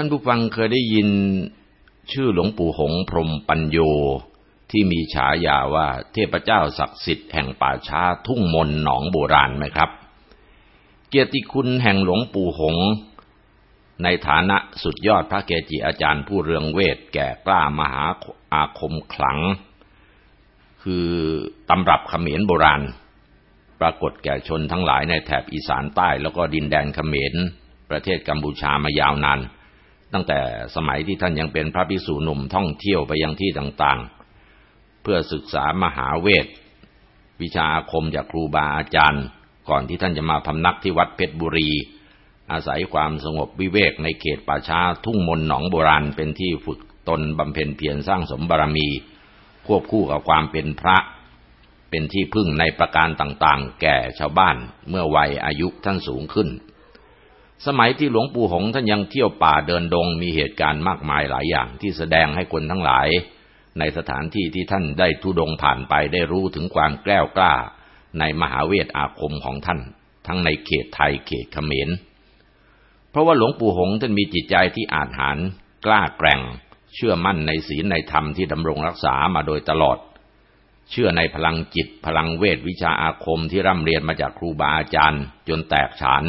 ท่านผู้ฟังเคยได้ยินชื่อหลวงปู่หงพรมปัญโยที่มีฉายาว่าเทพเจ้าศักดิ์สิทธิ์แห่งป่าช้าทุ่งมนหนองโบราณไหมครับ เกียรติคุณแห่งหลวงปู่หง ในฐานะสุดยอดพระเกจิอาจารย์ผู้เรืองเวทแก่กล้ามหาอาคมขลัง คือตำรับเขมรโบราณ ปรากฏแก่ชนทั้งหลายในแถบอีสานใต้แล้วก็ดินแดนเขมร ประเทศกัมพูชามายาวนาน ตั้งแต่สมัยที่ท่านยังเป็นพระภิกษุหนุ่มท่องเที่ยวไปยังที่ต่างๆ เพื่อศึกษามหาเวท วิชาอาคมจากครูบาอาจารย์ ก่อนที่ท่านจะมาพำนักที่วัดเพชรบุรี อาศัยความสงบวิเวกในเขตป่าช้าทุ่งมนหนองโบราณเป็นที่ฝึกตนบำเพ็ญเพียรสร้างสมบารมี ควบคู่กับความเป็นพระ เป็นที่พึ่งในประการต่างๆ แก่ชาวบ้านเมื่อวัยอายุท่านสูงขึ้น สมัยที่หลวงปู่หงท่านยังเที่ยวป่าเดินดงมีเหตุการณ์มากมายหลายอย่างที่แสดงให้คนทั้งหลาย ในสถานที่ที่ท่านได้ทุดงผ่านไปได้รู้ถึงความแกล้วกล้า ในมหาเวทอาคมของท่าน ทั้งในเขตไทยเขตเขมร เพราะว่าหลวงปู่หงท่านมีจิตใจที่อาจหารกล้าแกร่ง เชื่อมั่นในศีลในธรรมที่ดำรงรักษามาโดยตลอด เชื่อในพลังจิต พลังเวทวิชาอาคมที่ร่ำเรียนมาจากครูบาอาจารย์ จนแตกฉาน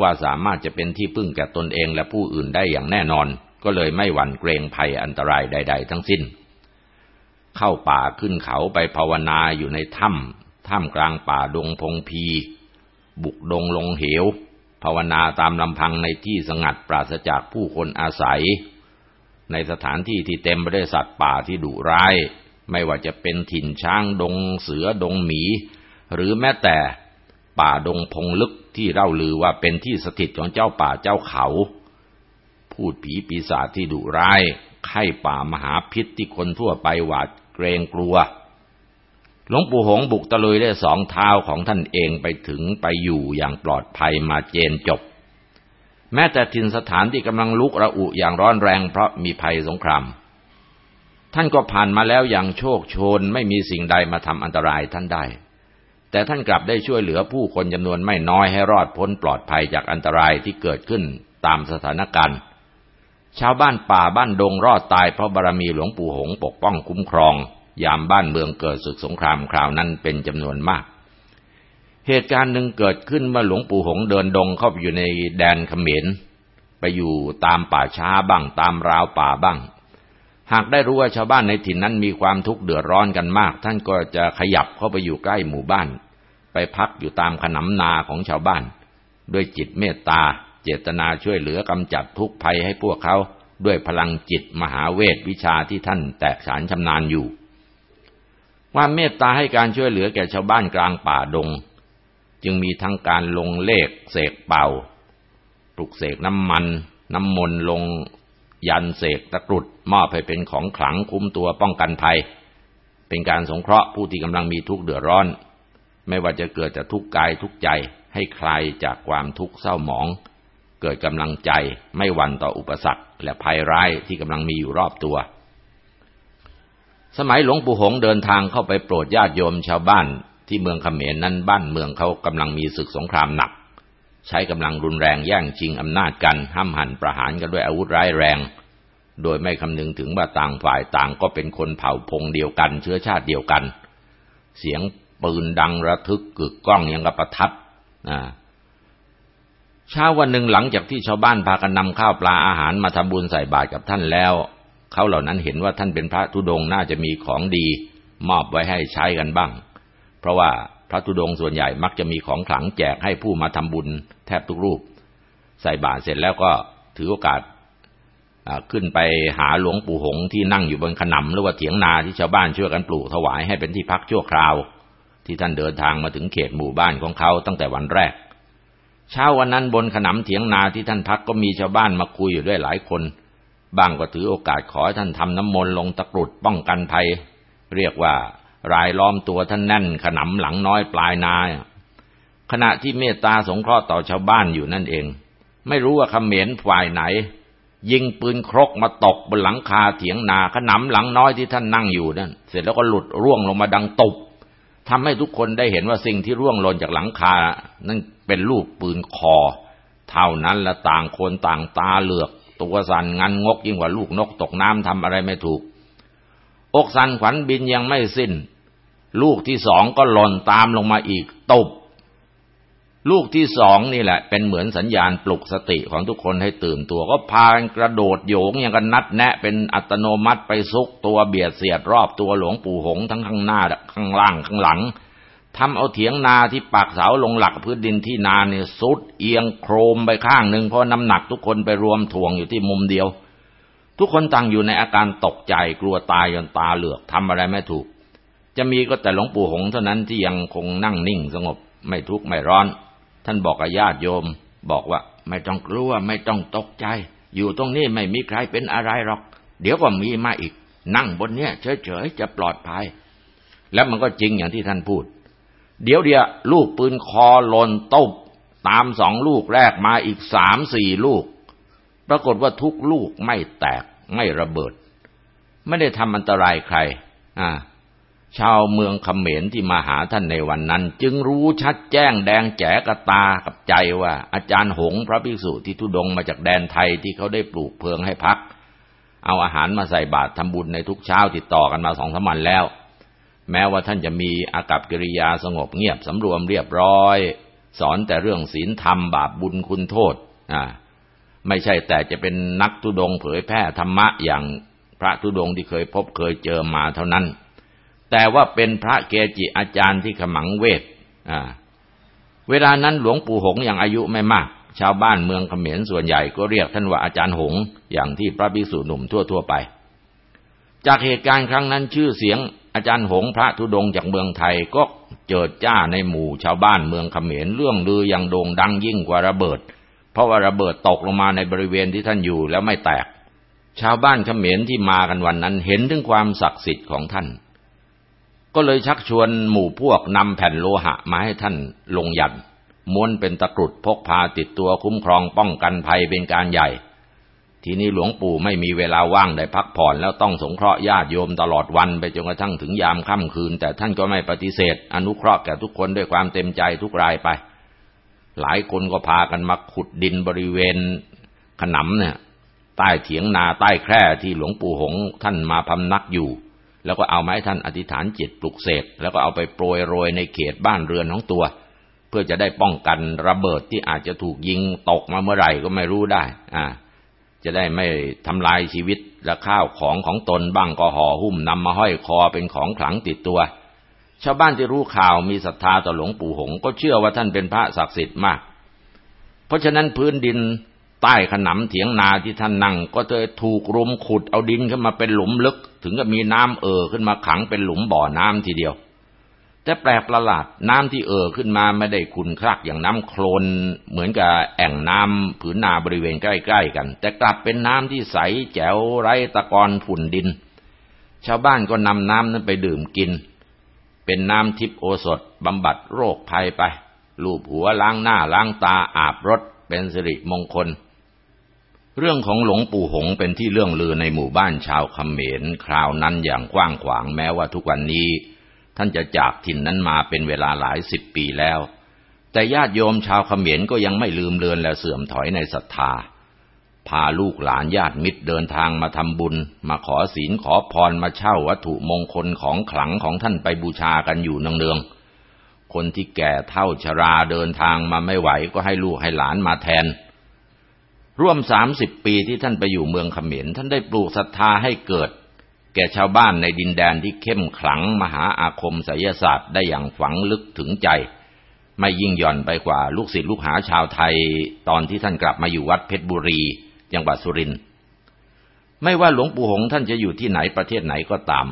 ว่าสามารถจะเป็นที่พึ่งแก่ตนเองและผู้อื่นได้อย่างแน่นอน ก็เลยไม่หวั่นเกรงภัยอันตรายใด ๆ ทั้งสิ้น เข้าป่าขึ้นเขาไปภาวนาอยู่ในถ้ำถ้ำกลางป่าดงพงพี บุกดงลงเหว ภาวนาตามลำพังในที่สงัดปราศจากผู้คนอาศัย ในสถานที่ที่เต็มไปด้วยสัตว์ป่าที่ดุร้าย ไม่ว่าจะเป็นถิ่นช้างดงเสือดงหมี หรือแม้แต่ป่าดงพงลึก ที่เล่าลือว่าเป็นที่สถิตของเจ้าป่าเจ้าเขา พูดผีปีศาจที่ดุร้าย ไข้ป่ามหาพิษที่คนทั่วไปหวาดเกรงกลัว หลวงปู่หงบุกตะลุยได้สองเท้าของท่านเองไปถึงไปอยู่อย่างปลอดภัยมาเจนจบ แม้แต่ถิ่นสถานที่กำลังลุกระอุอย่างร้อนแรงเพราะมีภัยสงครามท่านก็ผ่านมาแล้วอย่างโชคโชนไม่มีสิ่งใดมาทำอันตรายท่านได้ แต่ท่านกลับได้ช่วยเหลือผู้คนจำนวนไม่น้อยให้รอดพ้นปลอดภัยจากอันตรายที่เกิดขึ้นตามสถานการณ์ ชาวบ้านป่าบ้านดงรอดตายเพราะบารมีหลวงปู่หงปกป้องคุ้มครอง ยามบ้านเมืองเกิดศึกสงครามคราวนั้นเป็นจำนวนมาก เหตุการณ์หนึ่งเกิดขึ้นเมื่อหลวงปู่หงเดินดงเข้าไปอยู่ในแดนเขมรไปอยู่ตามป่าช้าบ้างตามราวป่าบ้าง หากได้รู้ว่าชาวบ้านในถิ่นนั้นมีความทุกข์เดือดร้อนกันมาก ท่านก็จะขยับเข้าไปอยู่ใกล้หมู่บ้าน ไปพักอยู่ตามขนำนาของชาวบ้าน ด้วยจิตเมตตา เจตนาช่วยเหลือกำจัดทุกภัยให้พวกเขาด้วยพลังจิตมหาเวทวิชาที่ท่านแตกฉานชำนาญอยู่ความเมตตาให้การช่วยเหลือแก่ชาวบ้านกลางป่าดง จึงมีทั้งการลงเลขเสกเป่า ปลุกเสกน้ำมัน น้ำมนต์ลงยันเสกตะกรุดมอบให้เป็นของขลังคุ้มตัวป้องกันภัย เป็นการสงเคราะห์ผู้ที่กำลังมีทุกข์เดือดร้อน ไม่ว่าจะเกิดจากทุกกายทุกใจให้คลายจากความทุกข์เศร้าหมอง เกิดกำลังใจไม่หวั่นต่ออุปสรรคและภัยร้ายที่กำลังมีอยู่รอบตัว สมัยหลวงปู่หงเดินทางเข้าไปโปรดญาติโยมชาวบ้านที่เมืองเขมรนั้นบ้านเมืองเขากำลังมีศึกสงครามหนัก ใช้กำลังรุนแรงแย่งชิงอำนาจกันห้ามหันประหารกันด้วยอาวุธร้ายแรง โดยไม่คำนึงถึงว่าต่างฝ่ายต่างก็เป็นคนเผ่าพงเดียวกัน เชื้อชาติเดียวกัน เสียง ปืนดังระทึกกึกก้องยังกระประทัดนะเช้าวันหนึ่งหลังจากที่ชาวบ้านพากันนำข้าวปลาอาหารมาทำบุญใส่บาตรกับท่านแล้ว เขาเหล่านั้นเห็นว่าท่านเป็นพระธุดงน่าจะมีของดี มอบไว้ให้ใช้กันบ้าง เพราะว่าพระธุดงส่วนใหญ่มักจะมีของขลังแจกให้ผู้มาทำบุญแทบทุกรูป ใส่บาตรเสร็จแล้วก็ถือโอกาสขึ้นไปหาหลวงปู่หงที่นั่งอยู่บนขนำหรือว่าเถียงนาที่ชาวบ้านช่วยกันปลูกถวายให้เป็นที่พักชั่วคราว ที่ท่านเดินทางมาถึงเขตหมู่บ้านของเขาตั้งแต่วันแรก เช้าวันนั้นบนขนำเถียงนาที่ท่านพักก็มีชาวบ้านมาคุยอยู่ด้วยหลายคน บ้างก็ถือโอกาสขอท่านทำน้ำมนต์ลงตะกรุดป้องกันภัย เรียกว่ารายล้อมตัวท่านแน่นขนำหลังน้อยปลายนาขณะที่เมตตาสงเคราะห์ต่อชาวบ้านอยู่นั่นเอง ไม่รู้ว่าขเขมรฝ่ายไหน ยิงปืนครกมาตกบนหลังคาเถียงนาขนำหลังน้อยที่ท่านนั่งอยู่นั่น เสร็จแล้วก็หลุดร่วงลงมาดังตบ ทำให้ทุกคนได้เห็นว่าสิ่งที่ร่วงหล่นจากหลังคา นั่นเป็นลูกปืนคอ เท่านั้นละต่างคนต่างตาเหลือก ตัวสั่นงันงกยิ่งกว่าลูกนกตกน้ำทำอะไรไม่ถูก อกสั่นขวัญบินยังไม่สิ้น ลูกที่สองก็หล่นตามลงมาอีกตบ ลูกที่สองนี่แหละ เป็นเหมือนสัญญาณปลุกสติของทุกคนให้ตื่นตัว ก็พากันกระโดดโยงอย่างกันนัดแนะเป็นอัตโนมัติไปซุกตัวเบียดเสียดรอบตัวหลวงปู่หงทั้งข้างหน้าข้างล่างข้างหลังทำเอาเถียงนาที่ปากเสาลงหลักพื้นดินที่นาเนี่ยสุดเอียงโครมไปข้างหนึ่งเพราะน้ำหนักทุกคนไปรวมถ่วงอยู่ที่มุมเดียว ทุกคนต่างอยู่ในอาการตกใจกลัวตายจนตาเหลือกทำอะไรไม่ถูก จะมีก็แต่หลวงปู่หงเท่านั้นที่ยังคงนั่งนิ่งสงบไม่ทุกข์ไม่ร้อน ท่านบอกกับญาติโยม บอกว่า ไม่ต้องกลัวไม่ต้องตกใจ อยู่ตรงนี้ไม่มีใครเป็นอะไรหรอก เดี๋ยวก็มีมาอีก นั่งบนเนี้ยเฉยๆจะปลอดภัย แล้วมันก็จริงอย่างที่ท่านพูด เดี๋ยวเดียวลูกปืนคอลนตบตามสองลูกแรกมาอีกสามสี่ลูก ปรากฏว่าทุกลูกไม่แตกไม่ระเบิด ไม่ได้ทำอันตรายใคร อ่า ชาวเมืองเขมรที่มาหาท่านในวันนั้น จึงรู้ชัดแจ้งแดงแจ๋กระตากับใจว่า อาจารย์หงพระภิกษุที่ทุดงมาจากแดนไทยที่เขาได้ปลูกเพลิงให้พัก เอาอาหารมาใส่บาตรทำบุญในทุกเช้าติดต่อกันมาสองสามวันแล้ว แม้ว่าท่านจะมีอากับกิริยาสงบเงียบสำรวมเรียบร้อย สอนแต่เรื่องศีลธรรมบาปบุญคุณโทษอ่าไม่ใช่แต่จะเป็นนักทุดงเผยแพร่ธรรมะอย่างพระทุดงที่เคยพบเคยเจอมาเท่านั้น แต่ว่าเป็นพระเกจิอาจารย์ที่ขมังเวทเวลานั้นหลวงปู่หงยังอายุไม่มาก ชาวบ้านเมืองเขมรส่วนใหญ่ก็เรียกท่านว่าอาจารย์หง อย่างที่พระภิกษุหนุ่มทั่วๆไป จากเหตุการณ์ครั้งนั้นชื่อเสียงอาจารย์หงพระธุดงจากเมืองไทยก็เจิดจ้าในหมู่ชาวบ้านเมืองเขมรเรื่องลืออย่างโด่งดังยิ่งกว่าระเบิด เพราะว่าระเบิดตกลงมาในบริเวณที่ท่านอยู่แล้วไม่แตก ชาวบ้านเขมรที่มากันวันนั้นเห็นถึงความศักดิ์สิทธิ์ของท่าน ก็เลยชักชวนหมู่พวกนำแผ่นโลหะมาให้ท่านลงยันม้วนเป็นตะกรุดพกพาติดตัวคุ้มครองป้องกันภัยเป็นการใหญ่ ทีนี้หลวงปู่ไม่มีเวลาว่างได้พักผ่อนแล้วต้องสงเคราะห์ญาติโยมตลอดวันไปจนกระทั่งถึงยามค่ำคืน แต่ท่านก็ไม่ปฏิเสธ อนุเคราะห์แก่ทุกคนด้วยความเต็มใจทุกรายไป หลายคนก็พากันมาขุดดินบริเวณขนำเนี่ยใต้เถียงนาใต้แคร่ที่หลวงปู่หงท่านมาพำนักอยู่ แล้วก็เอาไม้ท่านอธิษฐานจิตปลุกเสกแล้วก็เอาไปโปรยโรยในเขตบ้านเรือนของตัว เพื่อจะได้ป้องกันระเบิดที่อาจจะถูกยิงตกมาเมื่อไหร่ก็ไม่รู้ได้ อ่า จะได้ไม่ทำลายชีวิตและข้าวของของตนบ้างก็ห่อหุ้มนำมาห้อยคอเป็นของขลังติดตัว ชาวบ้านที่รู้ข่าวมีศรัทธาต่อหลวงปู่หงก็เชื่อว่าท่านเป็นพระศักดิ์สิทธิ์มาก เพราะฉะนั้นพื้นดิน ใต้ขนำเถียงนาที่ท่านนั่ง ก็เจะถูกรุมขุดเอาดินขึ้นมาเป็นหลุมลึก ถึงกับมีน้ำเอ่อขึ้นมาขังเป็นหลุมบ่อน้ำทีเดียว แต่แปลกประหลาดน้ำที่เอ่อขึ้นมาไม่ได้ขุนคลักอย่างน้ำโคลนเหมือนกับแอ่งน้ำผืนนาบริเวณใกล้ๆกัน แต่กลับเป็นน้ำที่ใสแจ๋วไร้ตะกอนฝุ่นดิน ชาวบ้านก็นำน้ำนั้นไปดื่มกิน เป็นน้ำทิพโอสถบำบัดโรคภัยไปลูบหัวล้างหน้าล้างตาอาบรถเป็นสิริมงคล เรื่องของหลวงปู่หงเป็นที่เรื่องลือในหมู่บ้านชาวเขมรคราวนั้นอย่างกว้างขวางแม้ว่าทุกวันนี้ ท่านจะจากถิ่นนั้นมาเป็นเวลาหลายสิบปีแล้ว แต่ญาติโยมชาวเขมรก็ยังไม่ลืมเลือนและเสื่อมถอยในศรัทธา พาลูกหลานญาติมิตรเดินทางมาทำบุญ มาขอศีลขอพรมาเช่าวัตถุมงคลของขลังของท่านไปบูชากันอยู่เนืองๆคนที่แก่เท่าชราเดินทางมาไม่ไหวก็ให้ลูกให้หลานมาแทน ร่วมสามสิบปีที่ท่านไปอยู่เมืองเขมรท่านได้ปลูกศรัทธาให้เกิด แก่ชาวบ้านในดินแดนที่เข้มขลังมหาอาคมไสยศาสตร์ได้อย่างฝังลึกถึงใจ ไม่ยิ่งหย่อนไปกว่าลูกศิษย์ลูกหาชาวไทย ตอนที่ท่านกลับมาอยู่วัดเพชรบุรีจังหวัดสุรินทร์ไม่ว่าหลวงปู่หงท่านจะอยู่ที่ไหนประเทศไหนก็ตาม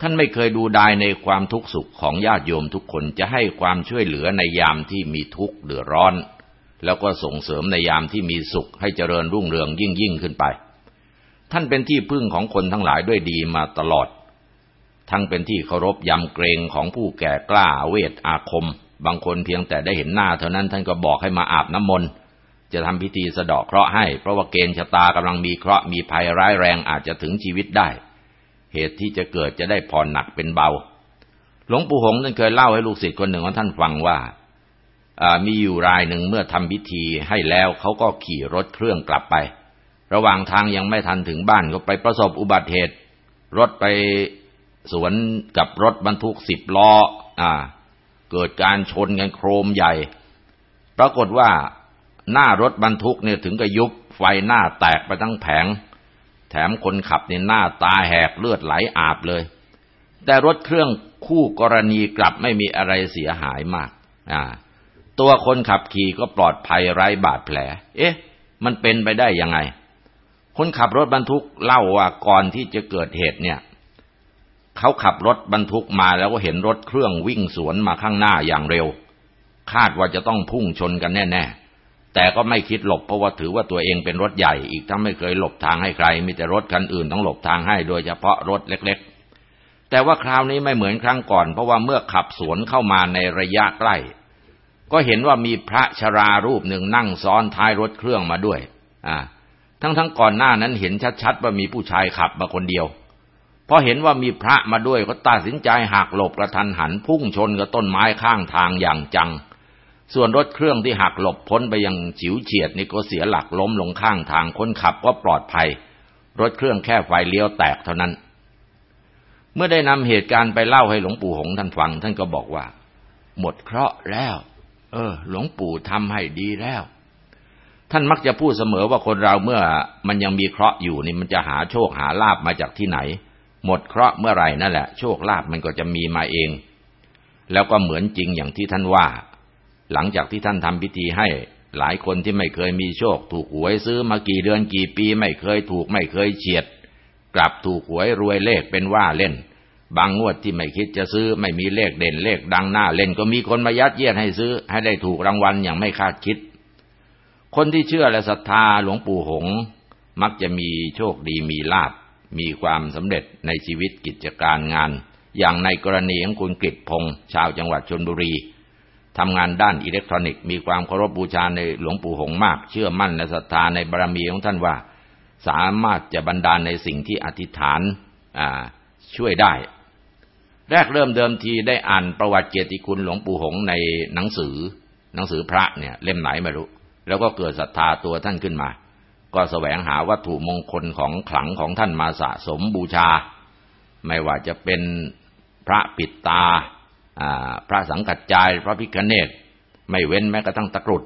ท่านไม่เคยดูดายในความทุกข์สุขของญาติโยมทุกคนจะให้ความช่วยเหลือในยามที่มีทุกข์เดือดร้อน แล้วก็ส่งเสริมในยามที่มีสุขให้เจริญรุ่งเรืองยิ่งยิ่งขึ้นไป ท่านเป็นที่พึ่งของคนทั้งหลายด้วยดีมาตลอด ทั้งเป็นที่เคารพยำเกรงของผู้แก่กล้าเวทอาคม บางคนเพียงแต่ได้เห็นหน้าเท่านั้นท่านก็บอกให้มาอาบน้ำมนต์จะทำพิธีสะเดาะเคราะห์ให้ เพราะว่าเกณฑ์ชะตากำลังมีเคราะห์มีภัยร้ายแรงอาจจะถึงชีวิตได้ เหตุที่จะเกิดจะได้ผ่อนหนักเป็นเบา หลวงปู่หงท่านเคยเล่าให้ลูกศิษย์คนหนึ่งของท่านฟังว่า มีอยู่รายหนึ่งเมื่อทำพิธีให้แล้วเขาก็ขี่รถเครื่องกลับไป ระหว่างทางยังไม่ทันถึงบ้านก็ไปประสบอุบัติเหตุ รถไปสวนกับรถบรรทุกสิบล้ออเกิดการชนกันโครมใหญ่ ปรากฏว่าหน้ารถบรรทุกเนี่ยถึงกับยุบไฟหน้าแตกไปทั้งแผง แถมคนขับเนี่ยหน้าตาแหกเลือดไหลอาบเลย แต่รถเครื่องคู่กรณีกลับไม่มีอะไรเสียหายมาก อ่า ตัวคนขับขี่ก็ปลอดภัยไร้บาดแผล เอ๊ะ มันเป็นไปได้ยังไง คนขับรถบรรทุกเล่าว่าก่อนที่จะเกิดเหตุเนี่ย เขาขับรถบรรทุกมาแล้วก็เห็นรถเครื่องวิ่งสวนมาข้างหน้าอย่างเร็ว คาดว่าจะต้องพุ่งชนกันแน่ๆ แต่ก็ไม่คิดหลบเพราะว่าถือว่าตัวเองเป็นรถใหญ่อีกทั้งไม่เคยหลบทางให้ใคร มีแต่รถคันอื่นต้องหลบทางให้โดยเฉพาะรถเล็กๆ แต่ว่าคราวนี้ไม่เหมือนครั้งก่อน เพราะว่าเมื่อขับสวนเข้ามาในระยะใกล้ ก็เห็นว่ามีพระชรารูปหนึ่งนั่งซ้อนท้ายรถเครื่องมาด้วย อ่า ทั้งๆงก่อนหน้านั้นเห็นชัดๆว่ามีผู้ชายขับมาคนเดียว พอเห็นว่ามีพระมาด้วยก็ตัดสินใจหักหลบกระทันหันพุ่งชนกับต้นไม้ข้างทางอย่างจัง ส่วนรถเครื่องที่หักหลบพ้นไปยังฉิวเฉียดนี่ก็เสียหลักล้มลงข้างทางคนขับก็ปลอดภัย รถเครื่องแค่ไฟเลี้ยวแตกเท่านั้น เมื่อได้นำเหตุการณ์ไปเล่าให้หลวงปู่หงท่านฟัง ท่านก็บอกว่า หมดเคราะห์แล้ว เออ หลวงปู่ทำให้ดีแล้ว ท่านมักจะพูดเสมอว่าคนเราเมื่อ มันยังมีเคราะห์อยู่นี่มันจะหาโชคหาลาบมาจากที่ไหน หมดเคราะห์เมื่อไหร่นั่นแหละ โชคลาภมันก็จะมีมาเอง แล้วก็เหมือนจริงอย่างที่ท่านว่า หลังจากที่ท่านทำพิธีให้ หลายคนที่ไม่เคยมีโชค ถูกหวยซื้อมากี่เดือนกี่ปี ไม่เคยถูกไม่เคยเฉียด กลับถูกหวยรวยเลขเป็นว่าเล่น บางงวดที่ไม่คิดจะซื้อ ไม่มีเลขเด่นเลขดังหน้า เล่นก็มีคนมายัดเยียดให้ซื้อ ให้ได้ถูกรางวัลอย่างไม่คาดคิด คนที่เชื่อและศรัทธาหลวงปู่หง มักจะมีโชคดีมีลาบมีความสำเร็จในชีวิตกิจการงาน อย่างในกรณีของคุณกฤษพงษ์ชาวจังหวัดชนบุรีทำงานด้านอิเล็กทรอนิกส์มีความเคารพบูชาในหลวงปู่หงมาก เชื่อมั่นและศรัทธาในบารมีของท่านว่า สามารถจะบรรดาลในสิ่งที่อธิษฐานช่วยได้ แรกเริ่มเดิมทีได้อ่านประวัติเกียรติคุณหลวงปู่หงในหนังสือ หนังสือพระเนี่ยเล่มไหนไม่รู้ แล้วก็เกิดศรัทธาตัวท่านขึ้นมา ก็แสวงหาวัตถุมงคลของขลังของท่านมาสะสมบูชา ไม่ว่าจะเป็นพระปิดตาพระสังกัดจายพระพิคเนตไม่เว้นแม้กระทั่งตะกรุด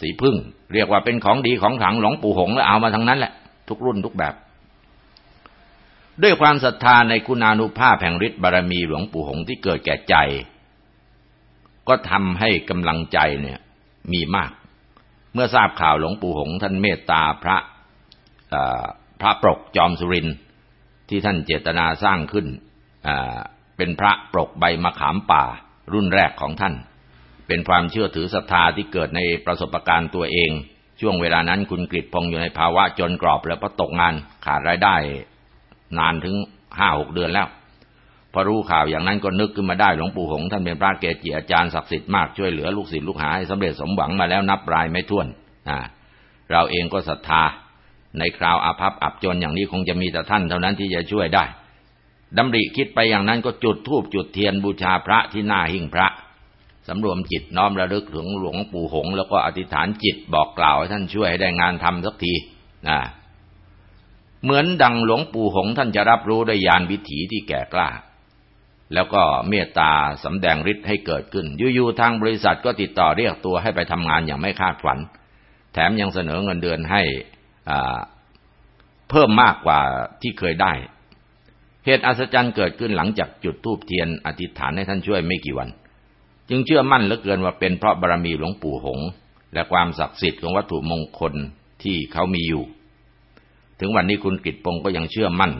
สีพึ่ง เรียกว่าเป็นของดีของขลังหลวงปู่หงแล้วเอามาทั้งนั้นแหละทุกรุ่นทุกแบบ ด้วยความศรัทธาในคุณานุภาพแห่งฤทธิ์บารมีหลวงปู่หงที่เกิดแก่ใจ ก็ทำให้กำลังใจเนี่ยมีมาก เมื่อทราบข่าวหลวงปู่หงท่านเมตตาพระพระปรกจอมสุรินที่ท่านเจตนาสร้างขึ้นเป็นพระปรกใบมะขามป่ารุ่นแรกของท่าน เป็นความเชื่อถือศรัทธาที่เกิดในประสบการณ์ตัวเอง ช่วงเวลานั้นคุณกฤษพงอยู่ในภาวะจนกรอบแล้วพอตกงานขาดรายได้ นานถึงห้าหกเดือนแล้วพอรู้ข่าวอย่างนั้นก็นึกขึ้นมาได้หลวงปู่หงท่านเป็นพระเกจิอาจารย์ศักดิ์สิทธิ์มากช่วยเหลือลูกศิษย์ลูกหาให้สำเร็จสมหวังมาแล้วนับรายไม่ถ้วนเราเองก็ศรัทธา ในคราวอาภัพอับจนอย่างนี้คงจะมีแต่ท่านเท่านั้นที่จะช่วยได้ดำริคิดไปอย่างนั้นก็จุดธูปจุดเทียนบูชาพระที่หน้าหิ้งพระสำรวมจิตน้อมระลึกถึงหลวงปู่หง แล้วก็อธิษฐานจิตบอกกล่าวให้ท่านช่วยให้ได้งานทำสักทีนะ เหมือนดังหลวงปู่หงท่านจะรับรู้ได้ยาณวิถีที่แก่กล้า แล้วก็เมตตาสำแดงฤทธิ์ให้เกิดขึ้นอยู่ๆทางบริษัทก็ติดต่อเรียกตัวให้ไปทำงานอย่างไม่คาดฝัน แถมยังเสนอเงินเดือนให้เพิ่มมากกว่าที่เคยได้ เหตุอัศจรรย์เกิดขึ้นหลังจากจุดธูปเทียนอธิษฐานให้ท่านช่วยไม่กี่วัน จึงเชื่อมั่นเหลือเกินว่าเป็นเพราะบารรมีหลวงปู่หง และความศักดิ์สิทธิ์ของวัตถุมงคลที่เขามีอยู่ ถึงวันนี้คุณกิตปงก็ยังเชื่อมั่น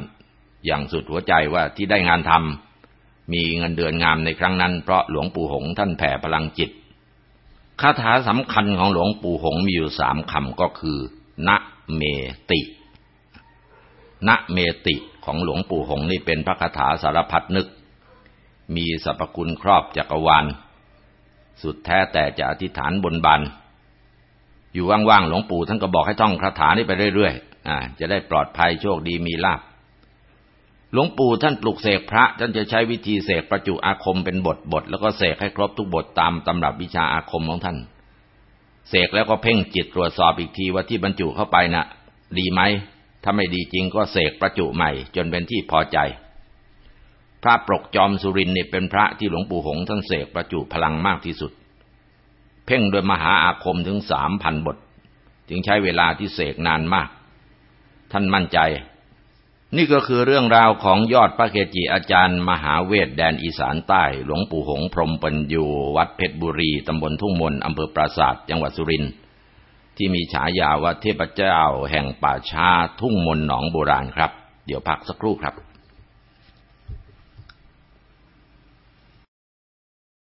อย่างสุดหัวใจว่าที่ได้งานทำมีเงินเดือนงามในครั้งนั้น เพราะหลวงปู่หงท่านแผ่พลังจิตคาถาสำคัญของหลวงปู่หงมีอยู่สามคำก็คือณเมติณเมติของหลวงปู่หงนี่เป็นพระคาถาสารพัดนึก มีสรรพคุณครอบจักรวาล สุดแท้แต่จะอธิษฐานบนบานอยู่ว่างๆหลวงปู่ท่านก็บอกให้ท่องคาถานี้ไปเรื่อยๆ อ่า จะได้ปลอดภัยโชคดีมีลาภหลวงปู่ท่านปลุกเสกพระท่านจะใช้วิธีเสกประจุอาคมเป็นบทบท แล้วก็เสกให้ครบทุกบทตามตำรับวิชาอาคมของท่าน เสกแล้วก็เพ่งจิตตรวจสอบอีกทีว่าที่บรรจุเข้าไปนะ่ะ ดีไหมถ้าไม่ดีจริงก็เสกประจุใหม่ จนเป็นที่พอใจ พระปรกจอมสุรินเนี่ยเป็นพระที่หลวงปู่หงท่านเสกประจุพลังมากที่สุด เพ่งโดยมหาอาคมถึงสามพันบท จึงใช้เวลาที่เสกนานมาก ท่านมั่นใจ นี่ก็คือเรื่องราวของยอดพระเกจิอาจารย์ มหาเวทแดนอีสานใต้ หลวงปู่หงพรมปัญญูวัดเพชรบุรีตำบลทุ่งมนอำเภอปราสาทจังหวัดสุรินทร์ที่มีฉายาว่าเทพเจ้าแห่งป่าชาทุ่งมนหนองโบราณครับ เดี๋ยวพักสักครู่ครับ